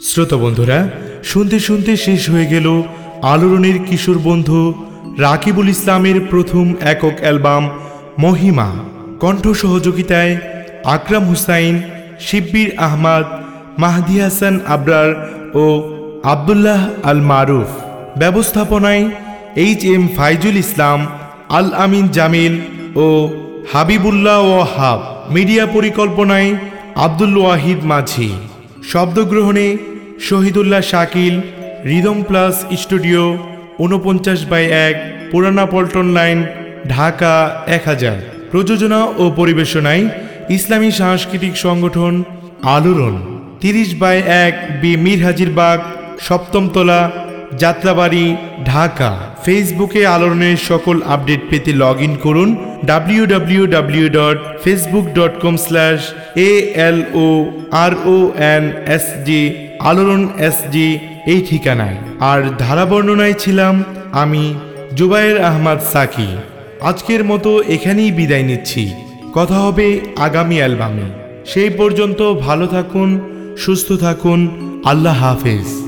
শ্রোতা বন্ধুরা, শুনতে শুনতে শেষ হয়ে গেল আলোড়নের কিশোর বন্ধু রাকিবুল ইসলামের প্রথম একক অ্যালবাম মহিমা। কণ্ঠ সহযোগিতায় আকরাম হুসাইন, শিব্বির আহমদ, মাহদি হাসান আবরার ও আবদুল্লাহ আল মারুফ ব্যবস্থাপনায় এইচ এম ফাইজুল ইসলাম আল আমিন জামিল ও হাবিবুল্লাহ ও হাব মিডিয়া পরিকল্পনায় Abdul Wahid Majhi. শব্দগ্রহণে Shahidullah Shakil, Rhythm Plus Studio উনপঞ্চাশ বাই এক, পুরানা পল্টন লাইন, ঢাকা এক হাজার। প্রযোজনা ও পরিবেশনায় ইসলামী সাংস্কৃতিক সংগঠন আলোড়ন। তিরিশ বাই এক বি মীর হাজিরবাগ সপ্তমতলা যাত্রাবাড়ি, ঢাকা। ফেসবুকে আলোড়নের সকল আপডেট পেতে লগ ইন করুন W W W dot Facebook dot com slash A L O R O N S G Aloron S G এই ঠিকানায়। আর ধারা বর্ণনায় ছিলাম আমি জুবায়ের আহমদ সাকি। আজকের মতো এখানেই বিদায় নিচ্ছি। কথা হবে আগামী অ্যালবামে। সেই পর্যন্ত ভালো থাকুন, সুস্থ থাকুন। আল্লাহ হাফেজ।